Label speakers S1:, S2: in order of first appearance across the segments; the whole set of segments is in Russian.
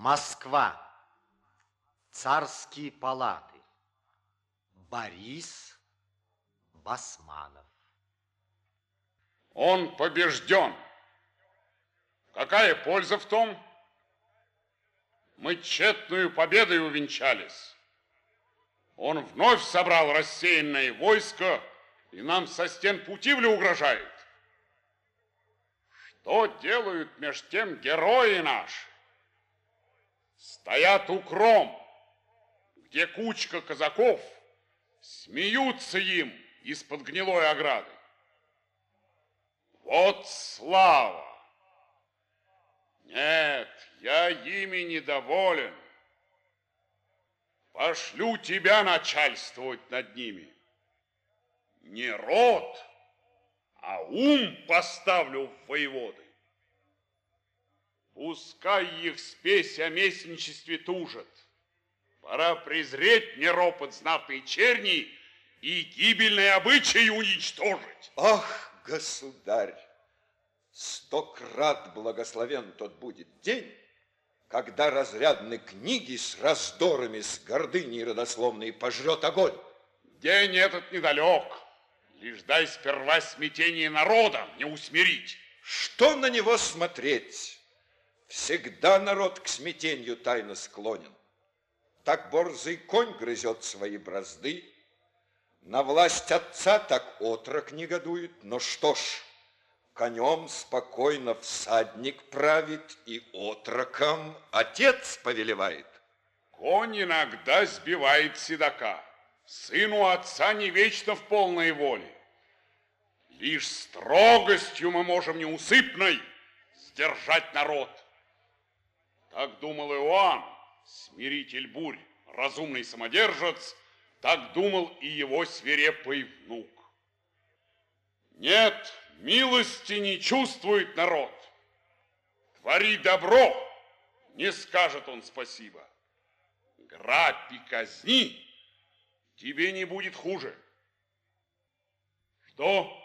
S1: Москва. Царские палаты. Борис Басманов.
S2: Он побежден. Какая польза в том? Мы тщетную победой увенчались. Он вновь собрал рассеянное войско и нам со стен Путивля угрожает. Что делают меж тем герои наши? Стоят у кром, где кучка казаков смеются им из-под гнилой ограды. Вот слава! Нет, я ими недоволен. Пошлю тебя начальствовать над ними. Не род, а ум поставлю в воеводы. Пускай их спесь о местничестве тужат. Пора презреть неропот знатной черни и гибельные обычаи уничтожить.
S3: Ах, государь, сто крат благословен тот будет день, когда разрядны книги с раздорами, с гордыней родословной пожрет огонь.
S2: День этот недалек. Лишь дай сперва смятение народа не усмирить.
S3: Что на него смотреть? Всегда народ к смятению тайно склонен. Так борзый конь грызет свои бразды, на власть отца так отрок негодует. Но что ж, конем спокойно всадник правит, и отроком отец повелевает.
S2: Конь иногда сбивает седока. Сыну отца не вечно в полной воле. Лишь строгостью мы можем неусыпной сдержать народ. Так думал Иоанн, смиритель бурь, разумный самодержец, так думал и его свирепый внук. Нет, милости не чувствует народ. Твори добро, не скажет он спасибо. Грабь и казни, тебе не будет хуже. Что?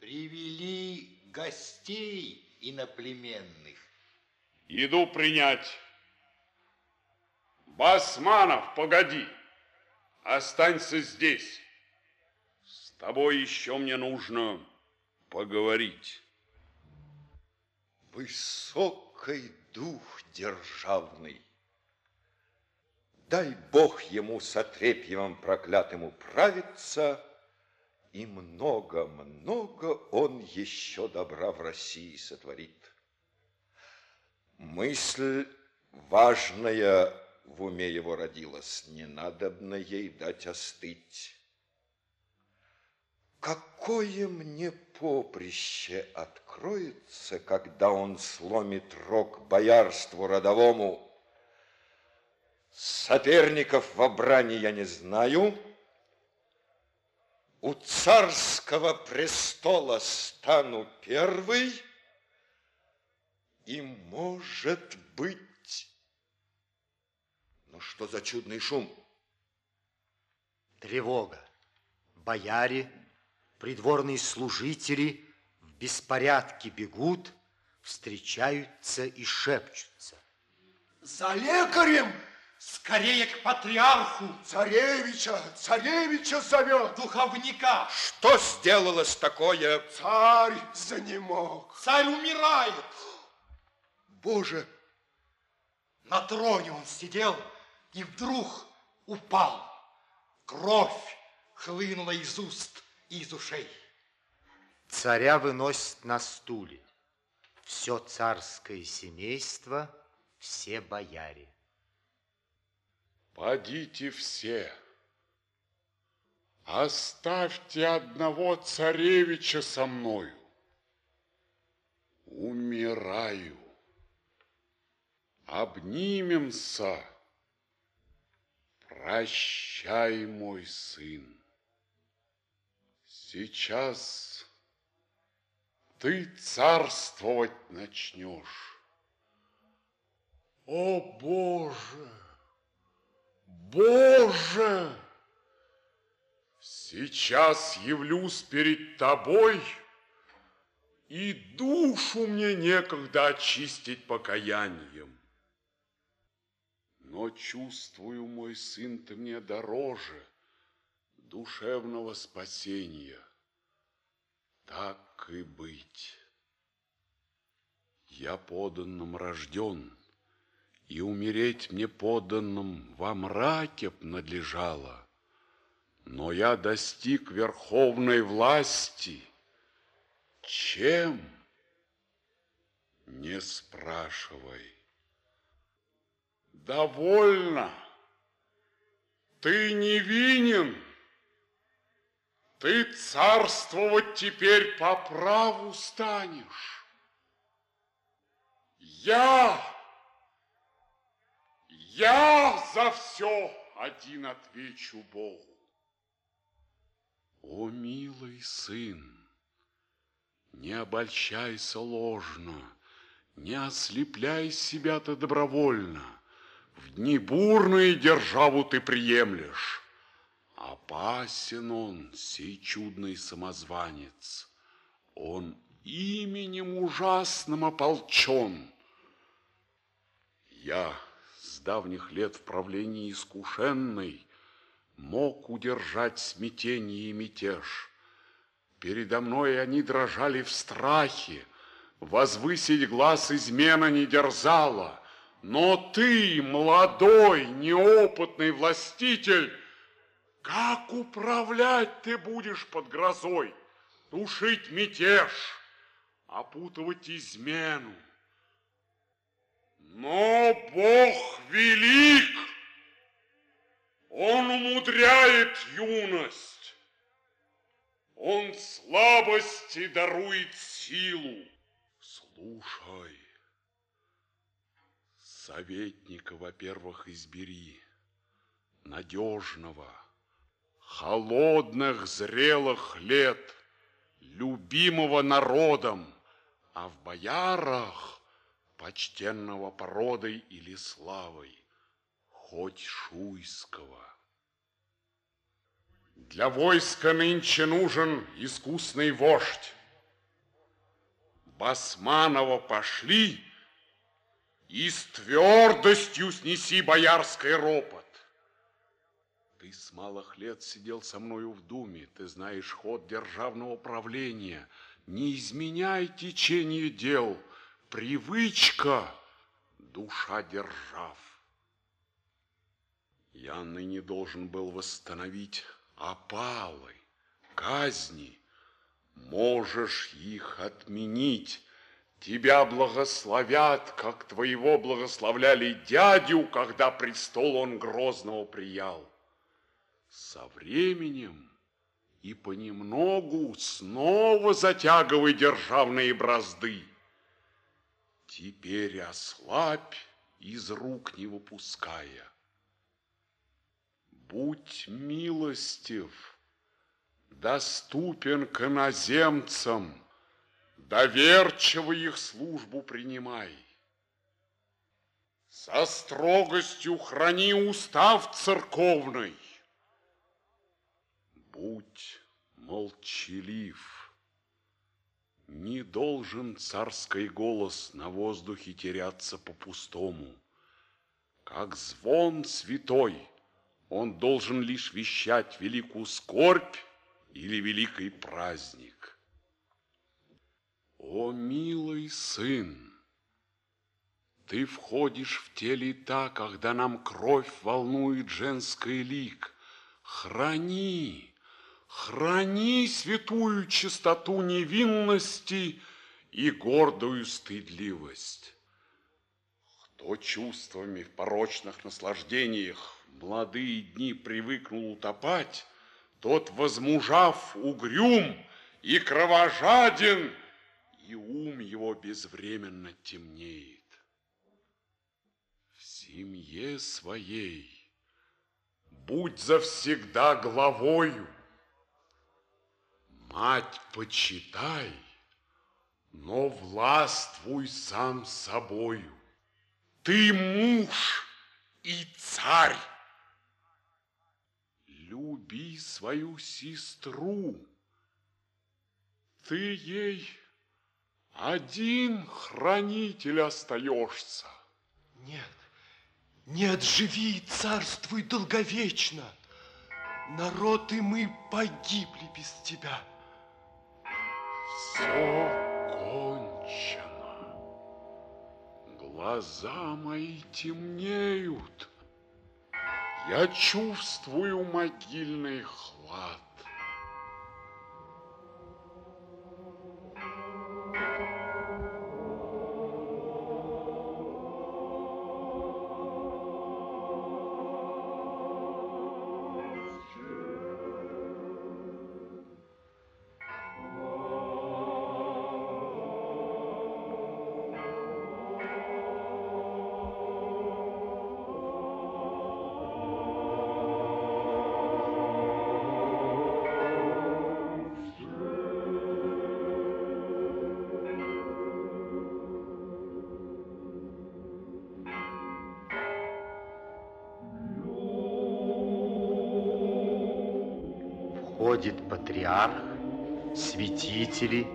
S4: Привели гостей иноплеменных.
S2: Иду принять. Басманов, погоди. Останься здесь. С тобой еще мне нужно поговорить.
S3: Высокий дух державный, Дай Бог ему с отрепьевым проклятым управиться, И много-много он еще добра в России сотворит. Мысль важная в уме его родилась, не надобно ей дать остыть. Какое мне поприще откроется, когда он сломит рог боярству родовому, Соперников в брани я не знаю. У царского престола стану первый, и, может быть... Но что за чудный шум?
S1: Тревога. Бояре, придворные служители в беспорядке бегут, встречаются и шепчутся.
S5: За лекарем! Скорее к патриарху!
S6: Царевича! Царевича зовет!
S5: Духовника!
S3: Что сделалось такое?
S6: Царь занемог!
S5: Царь умирает!
S6: Боже!
S5: На троне он сидел и вдруг упал. Кровь хлынула из уст и из ушей.
S1: Царя выносят на стуле. Все царское семейство, все бояре.
S2: Подите все, оставьте одного царевича со мною. Умираю. Обнимемся. Прощай, мой сын. Сейчас ты царствовать начнешь. О, Боже! Боже! Сейчас явлюсь перед тобой, и душу мне некогда очистить покаянием. Но чувствую, мой сын, ты мне дороже душевного спасения. Так и быть. Я поданным рожден, и умереть мне поданным во мраке б надлежало. Но я достиг верховной власти. Чем? Не спрашивай. Довольно. Ты невинен. Ты царствовать теперь по праву станешь. Я, я за все один отвечу Богу. О, милый сын, не обольщайся ложно, не ослепляй себя ты добровольно. В дни бурные державу ты приемлешь. Опасен он, сей чудный самозванец. Он именем ужасным ополчен. Я с давних лет в правлении искушенный мог удержать смятение и мятеж. Передо мной они дрожали в страхе, возвысить глаз измена не дерзала. Но ты, молодой, неопытный властитель, как управлять ты будешь под грозой? Тушить мятеж, опутывать измену. Но Бог велик, Он умудряет юность, Он слабости дарует силу. Слушай, советника, во-первых, избери, надежного, холодных, зрелых лет, любимого народом, а в боярах почтенного породой или славой, хоть шуйского. Для войска нынче нужен искусный вождь. Басманова пошли, и с твердостью снеси боярский ропот. Ты с малых лет сидел со мною в думе, ты знаешь ход державного правления. Не изменяй течение дел, привычка – душа держав. Я ныне должен был восстановить опалы, казни. Можешь их отменить, Тебя благословят, как твоего благословляли дядю, когда престол он грозного приял со временем и понемногу снова затягивай державные бразды. Теперь ослабь, из рук не выпуская. Будь милостив, доступен к иноземцам, доверчиво их службу принимай. Со строгостью храни устав церковный, Будь молчалив. Не должен царский голос на воздухе теряться по-пустому. Как звон святой, он должен лишь вещать великую скорбь или великий праздник. О, милый сын, ты входишь в те лета, когда нам кровь волнует женский лик. Храни, Храни святую чистоту невинности и гордую стыдливость. Кто чувствами в порочных наслаждениях молодые дни привыкнул утопать, тот, возмужав, угрюм и кровожаден, и ум его безвременно темнеет. В семье своей будь завсегда главою, Мать почитай, но властвуй сам собою. Ты муж и царь. Люби свою сестру. Ты ей один хранитель остаешься.
S5: Нет,
S6: Нет, живи и царствуй долговечно. Народ и мы погибли без тебя.
S2: Все кончено. Глаза мои темнеют. Я чувствую могильный хлад.
S1: Входит патриарх, святители,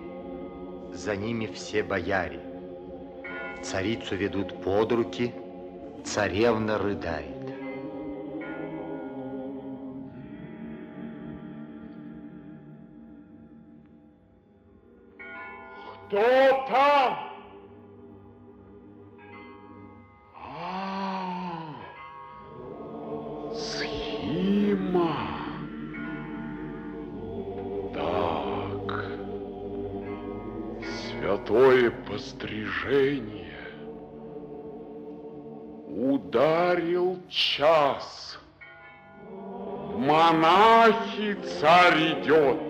S1: за ними все бояре. Царицу ведут под руки, царевна рыдает.
S2: Кто там? Пострижение. Ударил час. Монахи царь идет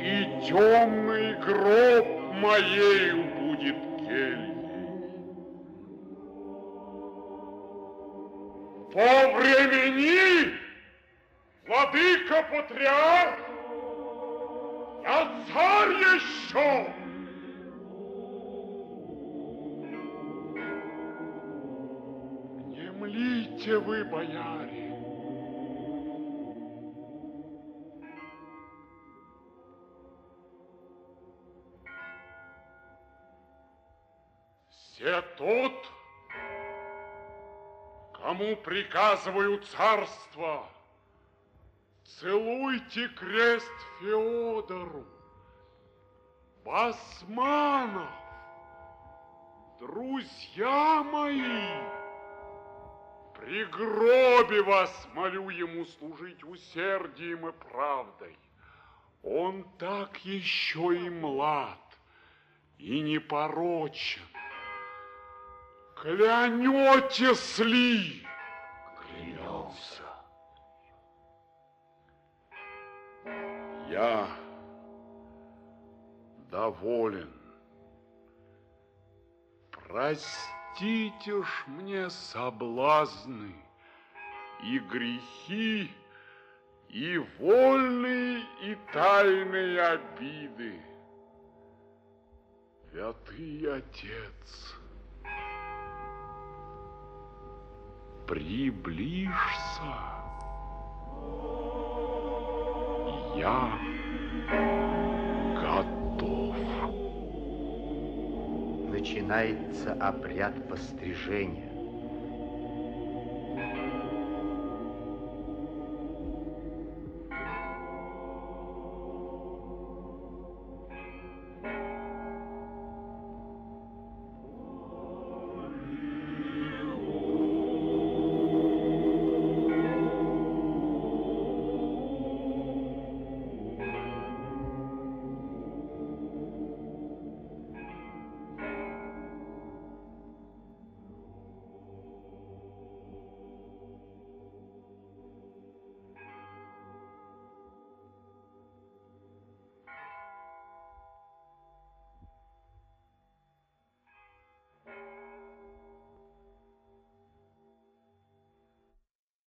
S2: и темный гроб моею будет кельей. Повремени, владыка патриарх, я царь еще. Млите вы, бояре, Все тот, кому приказываю царство, целуйте крест Феодору, Басманов, друзья мои, при гробе вас молю ему служить усердием и правдой. Он так еще и млад, и непорочен. Клянетесь ли?
S4: Клянемся.
S2: Я доволен. Простите ж мне соблазны и грехи, и вольные, и тайные обиды. Святый Отец, приближься. Я
S1: Начинается обряд пострижения.